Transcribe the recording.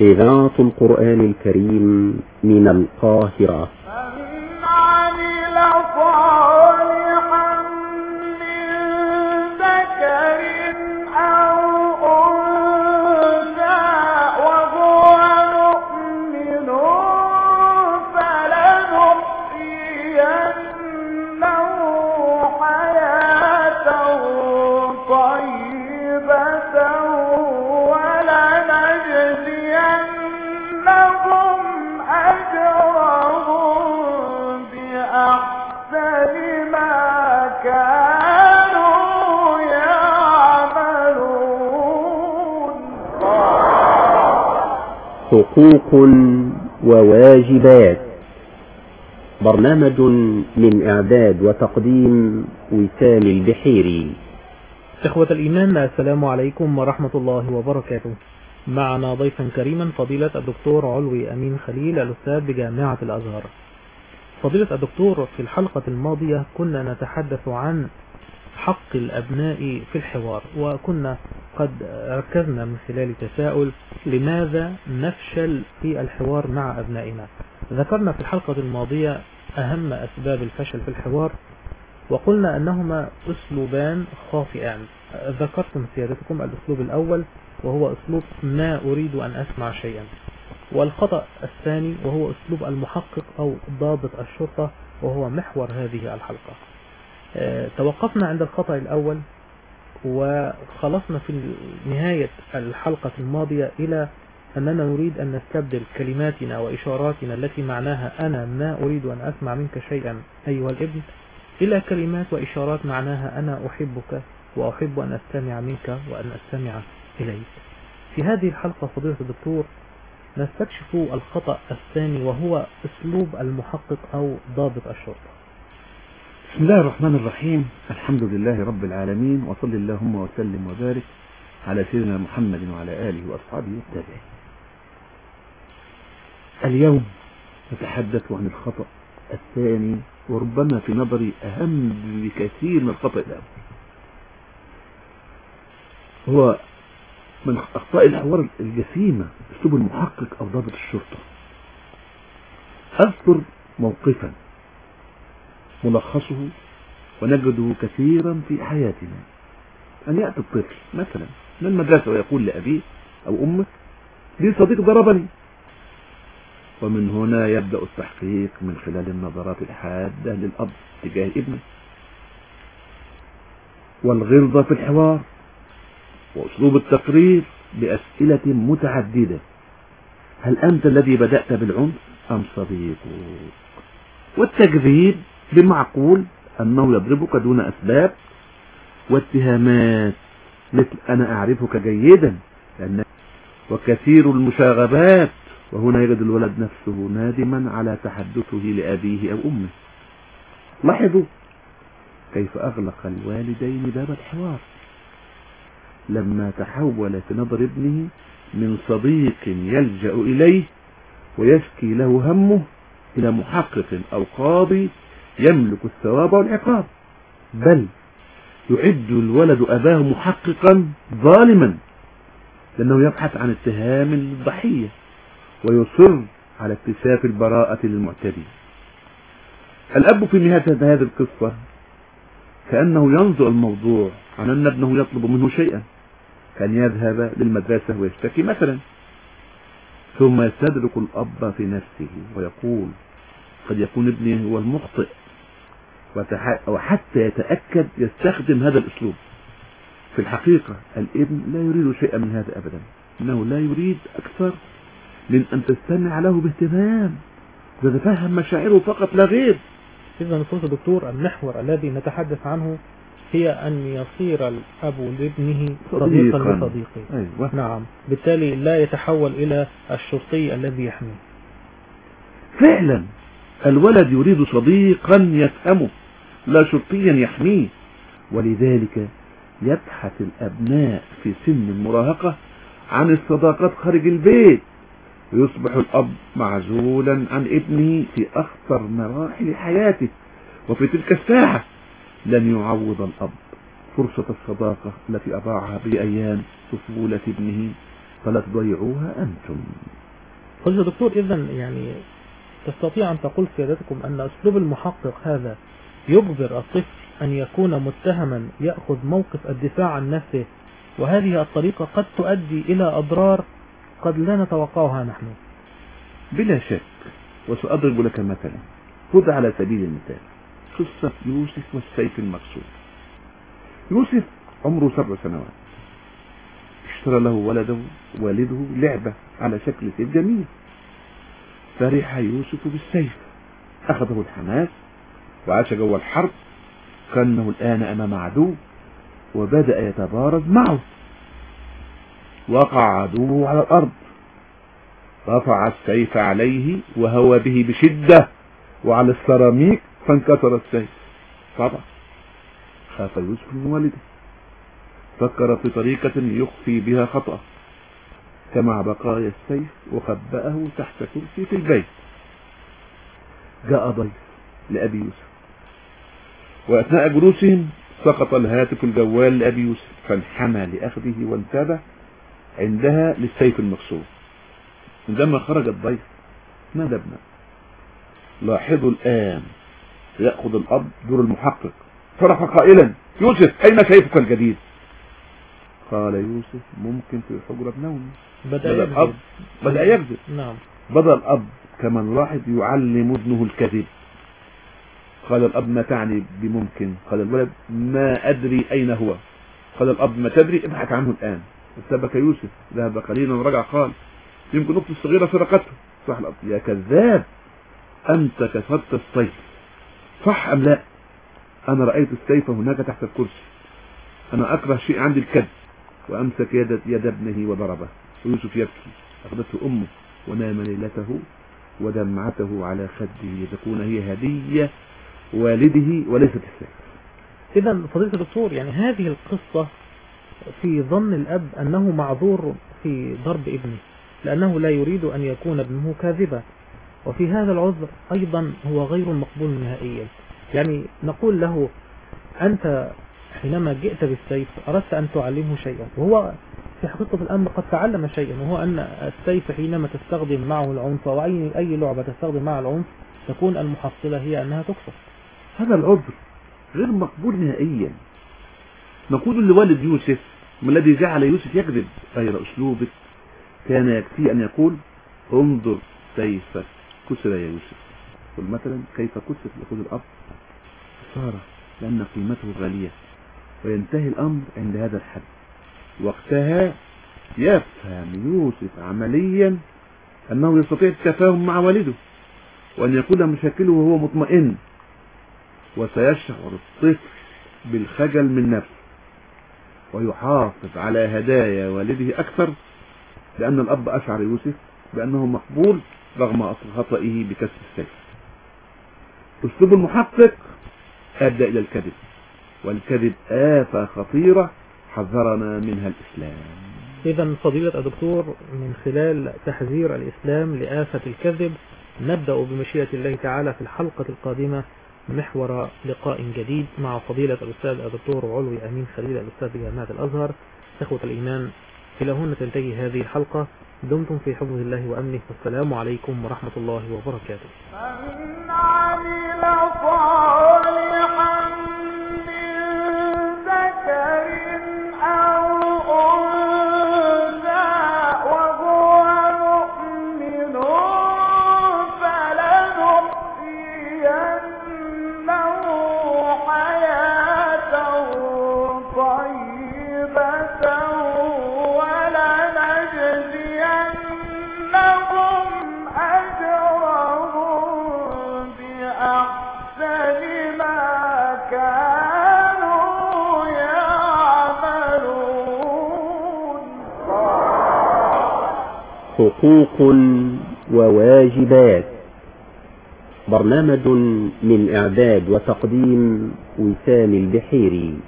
إذاعة القرآن الكريم من القاهرة. حقوق وواجبات. برنامج من إعداد وتقديم وسام البحيري. إخوة الإيمان السلام عليكم ورحمة الله وبركاته. معنا ضيفا كريما فضيلة الدكتور علوي أمين خليل الأستاذ بجامعة الأزهر. فضيلة الدكتور في الحلقة الماضية كنا نتحدث عن حق الأبناء في الحوار وكنا قد ركزنا من خلال تساؤل لماذا نفشل في الحوار مع أبنائنا؟ ذكرنا في الحلقة الماضية أهم أسباب الفشل في الحوار وقلنا أنهما أسلوبان خاطئان. ذكرتم سيادتكم الأسلوب الأول وهو أسلوب ما أريد أن أسمع شيئا. والخطأ الثاني وهو أسلوب المحقق أو ضابط الشرطة وهو محور هذه الحلقة. آه، توقفنا عند الخطأ الأول. وخلصنا في نهاية الحلقة الماضية إلى أننا نريد أن نستبدل كلماتنا وإشاراتنا التي معناها أنا ما أريد أن أسمع منك شيئا أيها الابن. إلى كلمات وإشارات معناها أنا أحبك وأحب أن أستمع منك وأن أستمع إليك. في هذه الحلقة فضيلة الدكتور نستكشف الخطأ الثاني وهو أسلوب المحقق أو ضابط الشرطة. بسم الله الرحمن الرحيم. الحمد لله رب العالمين وصل اللهم وسلم وبارك على سيدنا محمد وعلى آله وأصحابه والتابعين اليوم نتحدث عن الخطأ الثاني وربما في نظري أهم بكثير من الخطأ الأول هو من أخطاء الحوار الجسيمة أسلوب المحقق أو ضابط الشرطة. أذكر موقفا. ملخصه ونجده كثيرا في حياتنا. أن يأتي الطفل مثلا من المدرسة ويقول لأبيه أو أمه لي صديق ضربني؟ ومن هنا يبدأ التحقيق من خلال النظرات الحادة للأب تجاه ابنه. والغلظة في الحوار وأسلوب التقرير بأسئلة متعددة. هل أنت الذي بدأت بالعنف أم صديقك؟ والتكذيب بمعقول أنه يضربك دون أسباب واتهامات مثل أنا أعرفك جيدا لأن وكثير المشاغبات وهنا يجد الولد نفسه نادما على تحدثه لأبيه أو أمه. لاحظوا كيف أغلق الوالدين باب الحوار. لما تحول في نظر ابنه من صديق يلجأ إليه ويشكي له همه إلى محقق أو قاضي يملك الثواب والعقاب بل يعد الولد أباه محققا ظالما لأنه يبحث عن اتهام الضحية ويصر على اكتشاف البراءة للمعتدي. الأب في نهاية هذه القصة كأنه ينظر الموضوع عن أن ابنه يطلب منه شيئا كان يذهب للمدرسة ويشتكي مثلا. ثم يستدرك الأب في نفسه ويقول قد يكون ابني هو المخطئ. وحتى يتأكد يستخدم هذا الأسلوب. في الحقيقة الابن لا يريد شيئا من هذا أبدا. إنه لا يريد أكثر من أن تستمع له باهتمام. وتتفهم مشاعره فقط لا غير. إذا نقول دكتور المحور الذي نتحدث عنه هي أن يصير الأب لابنه صديقا صديقاً. لصديقه. أيوة. نعم. بالتالي لا يتحول إلى الشرطي الذي يحميه. فعلا الولد يريد صديقا يفهمه. لا شرطيا يحميه. ولذلك يبحث الأبناء في سن المراهقة عن الصداقات خارج البيت. ويصبح الأب معزولا عن ابنه في أخطر مراحل حياته. وفي تلك الساعة لن يعوض الأب فرصة الصداقة التي أضاعها بأيام طفولة ابنه. فلا تضيعوها أنتم. قلت دكتور إذا يعني تستطيع أن تقول سيادتكم أن أسلوب المحقق هذا يجبر الطفل أن يكون متهما يأخذ موقف الدفاع عن نفسه. وهذه الطريقة قد تؤدي إلى أضرار قد لا نتوقعها نحن. بلا شك وسأضرب لك مثلا. خذ على سبيل المثال قصة يوسف والسيف المكسور يوسف عمره سبع سنوات. اشترى له ولده والده لعبة على شكل سيف جميل. فرح يوسف بالسيف. أخذه الحماس وعاش جوه الحرب كأنه الآن أمام عدو وبدأ يتبارز معه. وقع عدوه على الأرض. رفع السيف عليه وهوى به بشدة وعلى السيراميك فانكسر السيف. طبعا خاف يوسف من والده. فكر في طريقة يخفي بها خطأ جمع بقايا السيف وخبأه تحت كرسي في البيت. جاء ضيف لأبي يوسف. وأثناء جلوسهم سقط الهاتف الجوال لأبي يوسف فانحنى لأخذه وانتبه عندها للسيف المكسور. عندما خرج الضيف؟ نادى ابنه؟ لاحظوا الآن يأخذ الأب دور المحقق. صرخ قائلا يوسف أين سيفك الجديد؟ قال يوسف ممكن في حجرة نومي بدأ بدأ الأب يكذب بدأ يكذب. نعم. بدأ الأب كمن لاحظ يعلم ابنه الكذب. قال الأب ما تعني بممكن؟ قال الولد ما أدري أين هو. قال الأب ما تدري؟ ابحث عنه الآن. استبك يوسف ذهب قليلا ورجع قال يمكن أختي الصغيرة سرقته. صح الأب. يا كذاب. أنت كسرت السيف صح أم لا؟ أنا رأيت السيف هناك تحت الكرسي. أنا أكره شيء عندي الكذب. وأمسك يد, يد ابنه وضربه. ويوسف يبكي. أخذته أمه ونام ليلته ودمعته على خده. لتكون هي هدية والده وليست السيف إذا فضيلة الدكتور يعني هذه القصة في ظن الأب أنه معذور في ضرب ابنه لأنه لا يريد أن يكون ابنه كاذبا. وفي هذا العذر أيضا هو غير مقبول نهائيا. يعني نقول له أنت حينما جئت بالسيف أردت أن تعلمه شيئا. وهو في حقيقة الأمر قد تعلم شيئا وهو أن السيف حينما تستخدم معه العنف أو أي أي لعبة تستخدم معها العنف تكون المحصلة هي أنها تكسر. هذا العذر غير مقبول نهائيا. نقول لوالد يوسف ما الذي جعل يوسف يكذب غير أسلوبك؟ كان يكفي أن يقول انظر سيفك كسر يا يوسف. قل مثلا كيف كسر؟ يقول الأب خسارة لأن قيمته غالية وينتهي الأمر عند هذا الحد. وقتها يفهم يوسف عمليا أنه يستطيع التفاهم مع والده وأن يكون مشاكله وهو مطمئن. وسيشعر الطفل بالخجل من نفسه ويحافظ على هدايا والده أكثر لأن الأب أشعر يوسف بأنه مقبول رغم خطئه بكسر السيف. أسلوب المحقق أدى إلى الكذب والكذب آفة خطيرة حذرنا منها الإسلام. إذا فضيلة الدكتور من خلال تحذير الإسلام لآفة الكذب نبدأ بمشيئة الله تعالى في الحلقة القادمة محور لقاء جديد مع فضيلة الأستاذ الدكتور علوي أمين خليل الأستاذ بجامعة الأزهر. إخوة الإيمان إلى هنا تنتهي هذه الحلقة. دمتم في حفظ الله وأمنه. والسلام عليكم ورحمة الله وبركاته. حقوق وواجبات. برنامج من إعداد وتقديم وسام البحيري.